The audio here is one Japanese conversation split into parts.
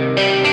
Música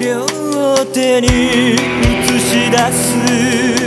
両手に映し出す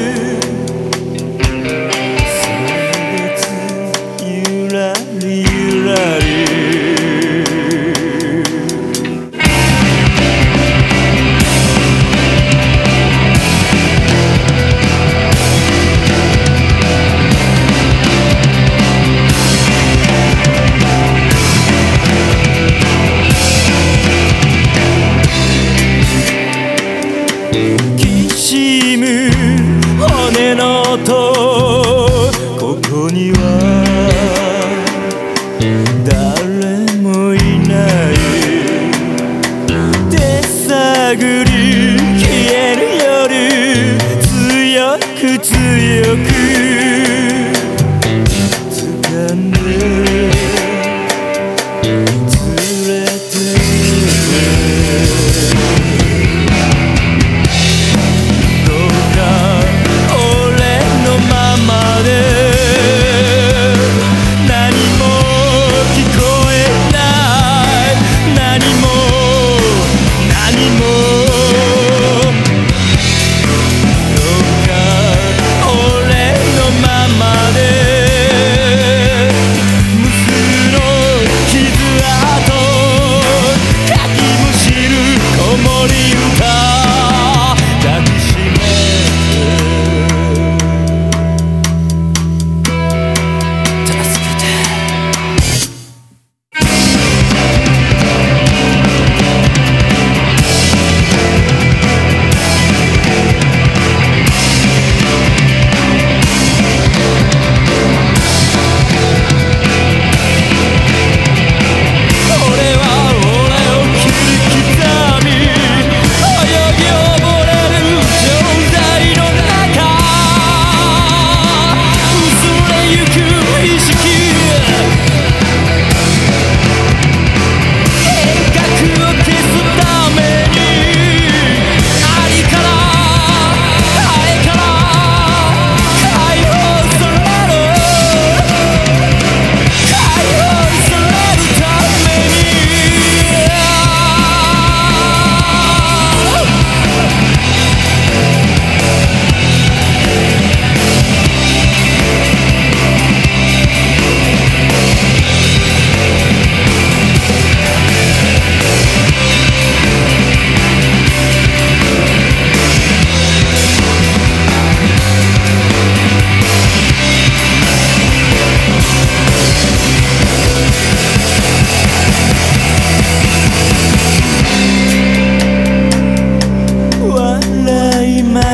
く強く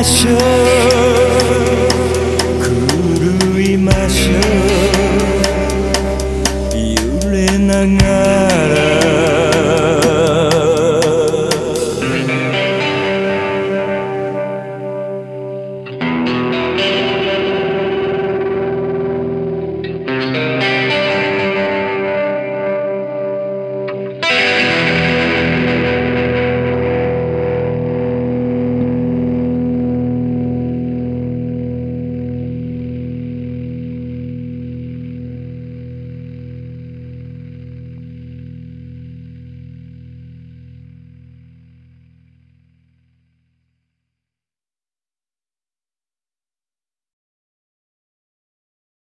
ましょう。狂いましょう。揺れながら。